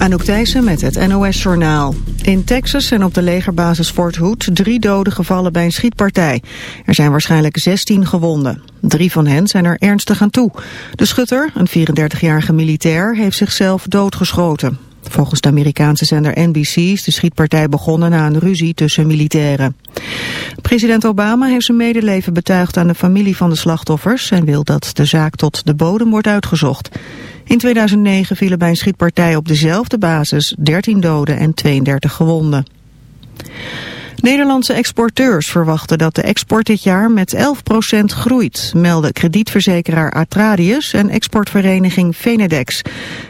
Anouk Thijssen met het NOS-journaal. In Texas zijn op de legerbasis Fort Hood drie doden gevallen bij een schietpartij. Er zijn waarschijnlijk 16 gewonden. Drie van hen zijn er ernstig aan toe. De schutter, een 34-jarige militair, heeft zichzelf doodgeschoten. Volgens de Amerikaanse zender NBC is de schietpartij begonnen na een ruzie tussen militairen. President Obama heeft zijn medeleven betuigd aan de familie van de slachtoffers... en wil dat de zaak tot de bodem wordt uitgezocht. In 2009 vielen bij een schietpartij op dezelfde basis 13 doden en 32 gewonden. Nederlandse exporteurs verwachten dat de export dit jaar met 11% groeit, melden kredietverzekeraar Atradius en exportvereniging Venedex.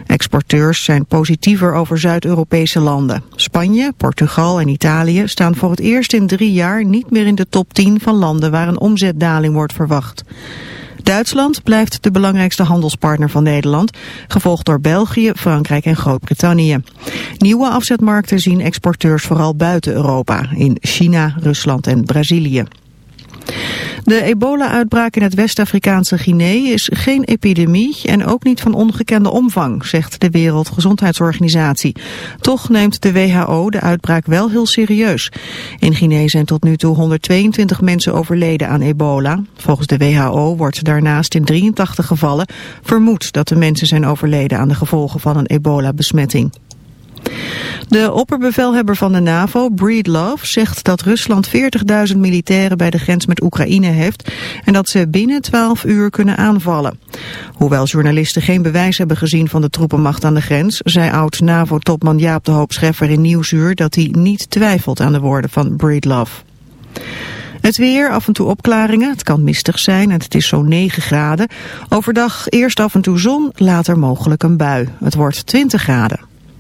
Exporteurs zijn positiever over Zuid-Europese landen. Spanje, Portugal en Italië staan voor het eerst in drie jaar niet meer in de top 10 van landen waar een omzetdaling wordt verwacht. Duitsland blijft de belangrijkste handelspartner van Nederland, gevolgd door België, Frankrijk en Groot-Brittannië. Nieuwe afzetmarkten zien exporteurs vooral buiten Europa, in China, Rusland en Brazilië. De ebola-uitbraak in het West-Afrikaanse Guinea is geen epidemie en ook niet van ongekende omvang, zegt de Wereldgezondheidsorganisatie. Toch neemt de WHO de uitbraak wel heel serieus. In Guinea zijn tot nu toe 122 mensen overleden aan ebola. Volgens de WHO wordt daarnaast in 83 gevallen vermoed dat de mensen zijn overleden aan de gevolgen van een ebola-besmetting. De opperbevelhebber van de NAVO, Breedlove, zegt dat Rusland 40.000 militairen bij de grens met Oekraïne heeft en dat ze binnen 12 uur kunnen aanvallen. Hoewel journalisten geen bewijs hebben gezien van de troepenmacht aan de grens, zei oud-NAVO-topman Jaap de Hoop Scheffer in Nieuwsuur dat hij niet twijfelt aan de woorden van Breedlove. Het weer, af en toe opklaringen, het kan mistig zijn en het is zo'n 9 graden. Overdag eerst af en toe zon, later mogelijk een bui. Het wordt 20 graden.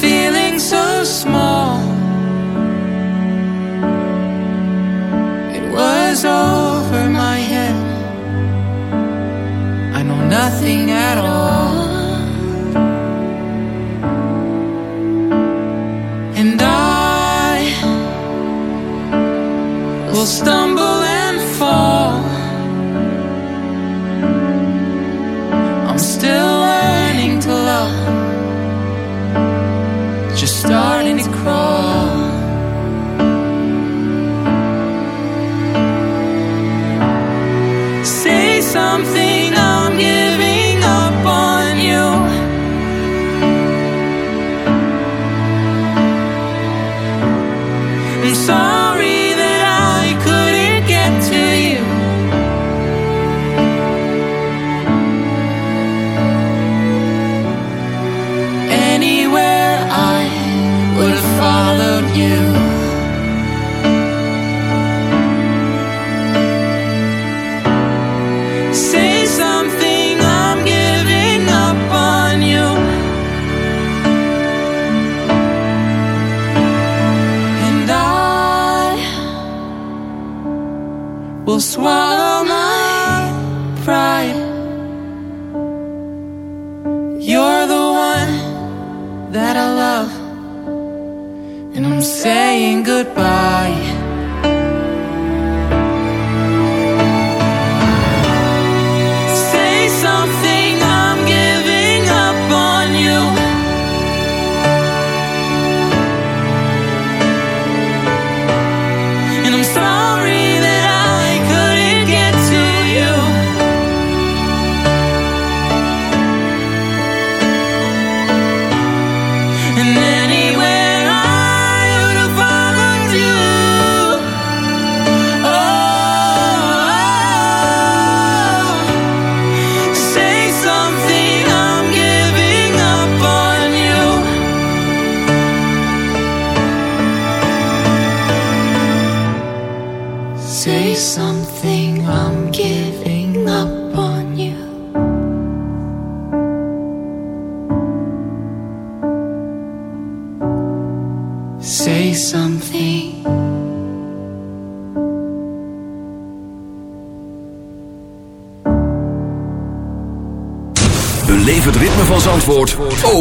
Feeling so small.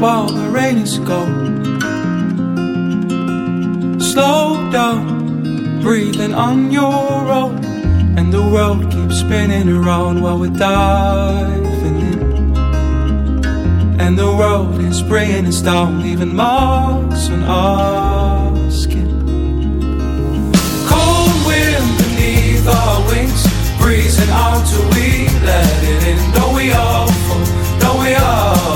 While the rain is gone. Slow down, breathing on your own. And the world keeps spinning around while we're diving in. And the world is bringing us down, leaving marks on our skin. Cold wind beneath our wings, breezing out till we let it in. Don't we all fall? Don't we all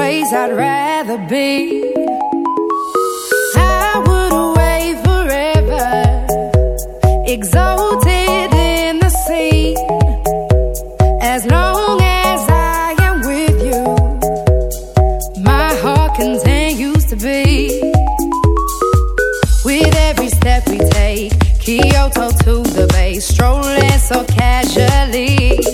place I'd rather be. I would away forever, exalted in the sea. As long as I am with you, my heart continues to be. With every step we take, Kyoto to the bay, strolling so casually.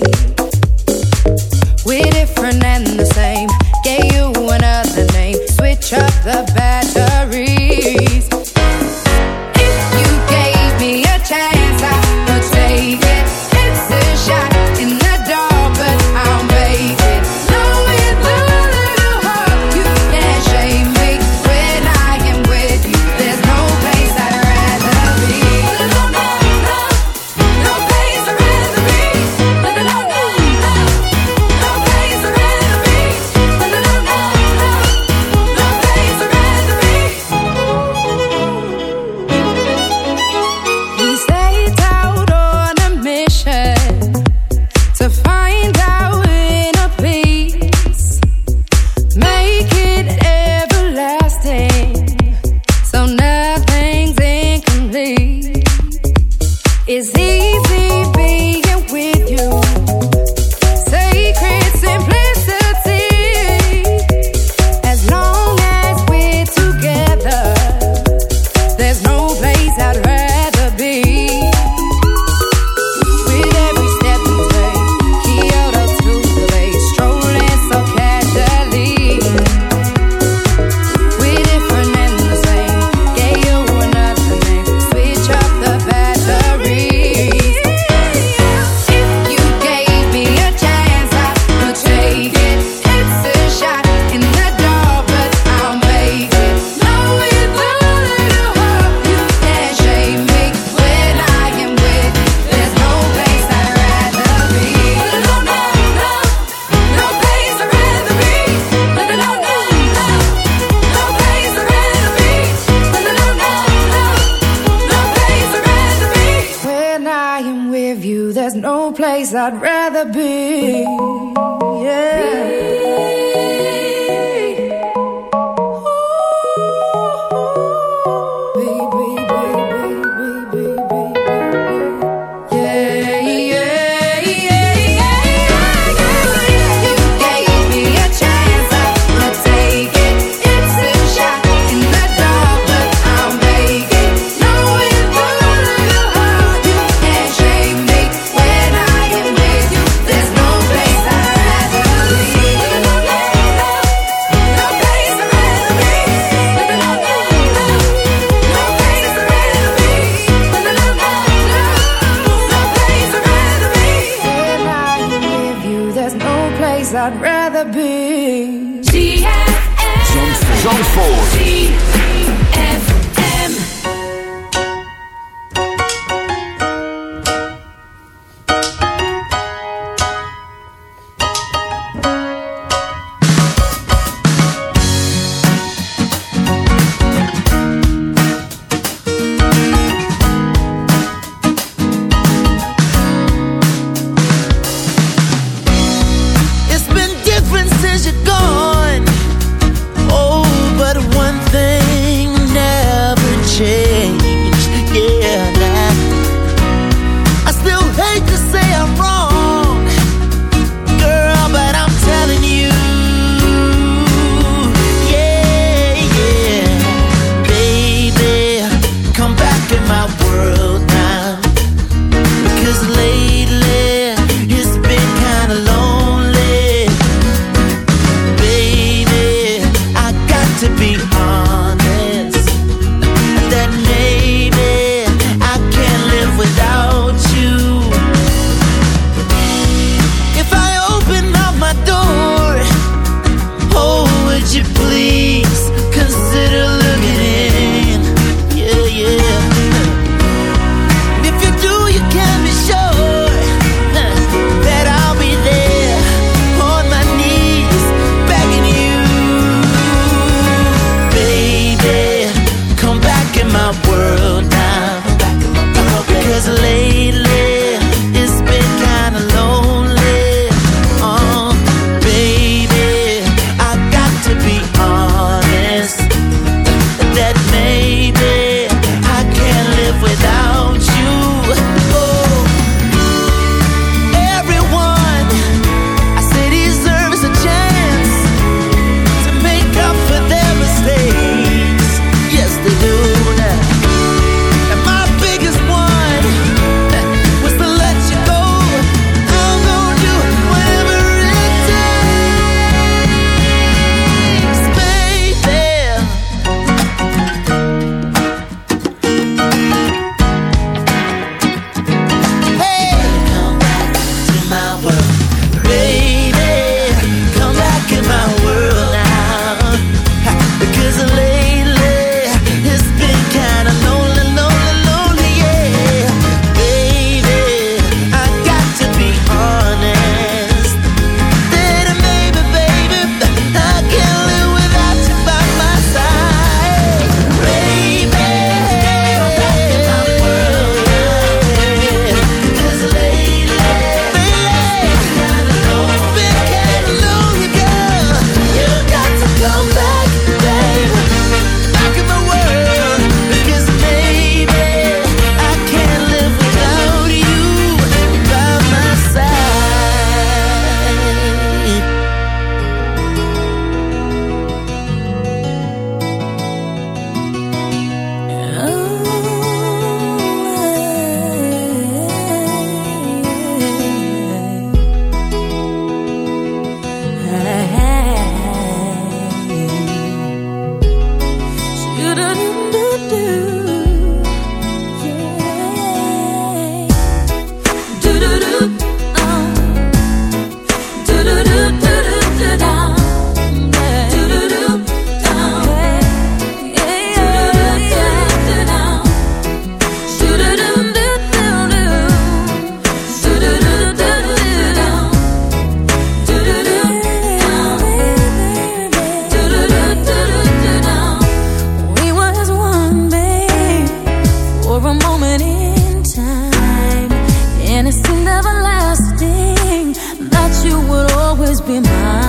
나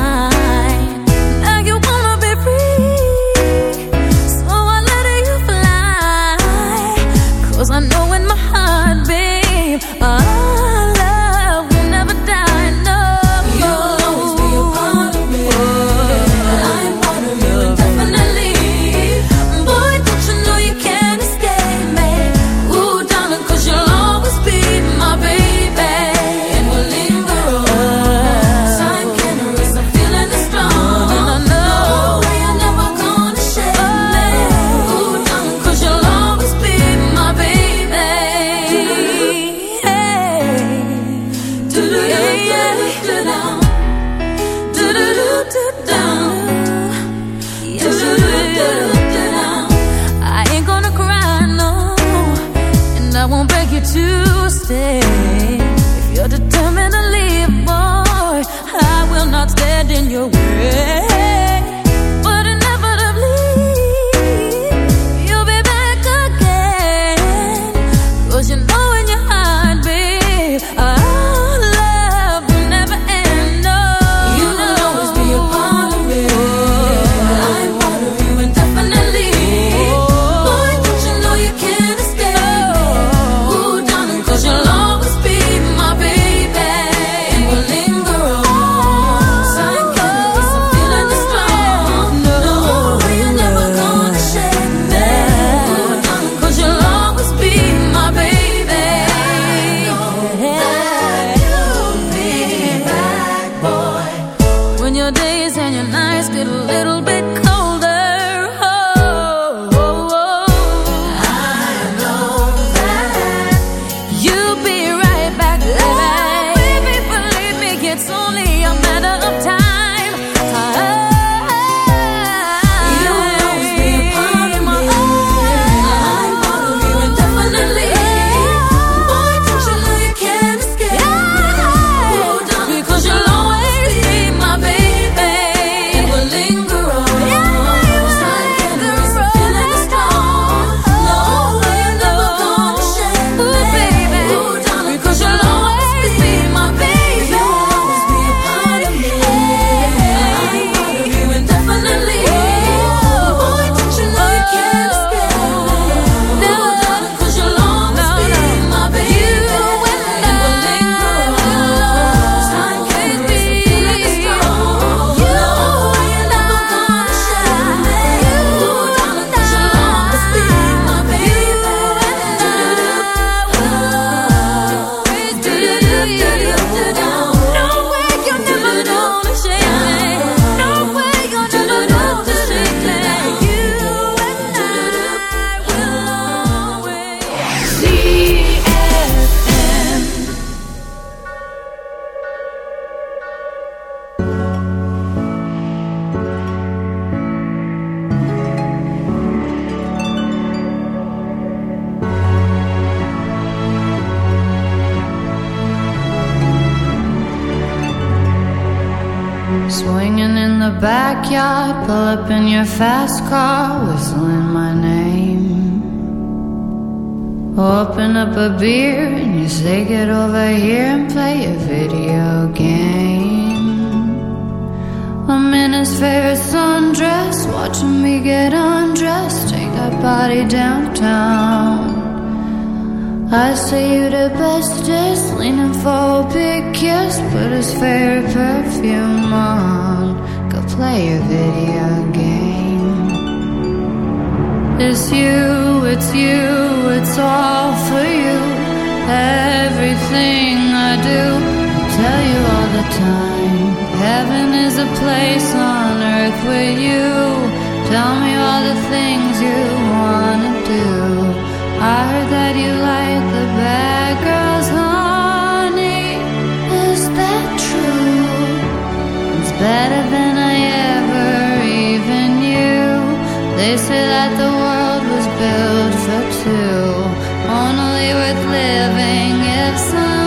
his favorite sundress, watching me get undressed, take that body downtown. I say you the bestest, leaning for a big kiss, put his favorite perfume on, go play a video game. It's you, it's you, it's all for you. Everything I do, tell you all the time. Heaven is a place on earth with you. Tell me all the things you wanna do. I heard that you like the bad girls, honey. Is that true? It's better than I ever even knew. They say that the world was built for two, only worth living if somebody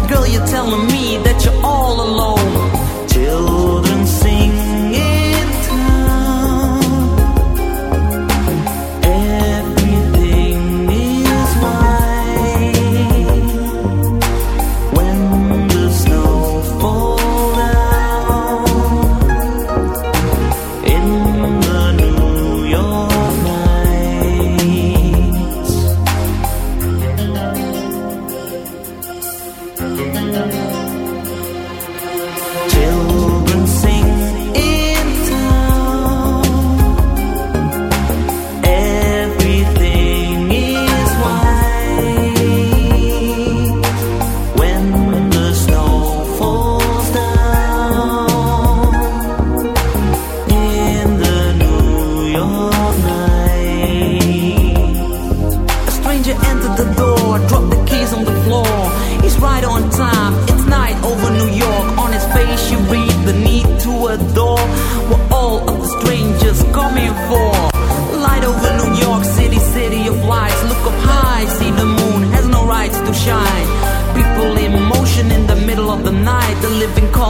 Girl, you're telling me that you're all alone.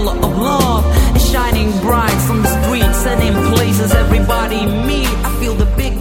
color of love is shining bright from the streets and in places everybody meet. I feel the big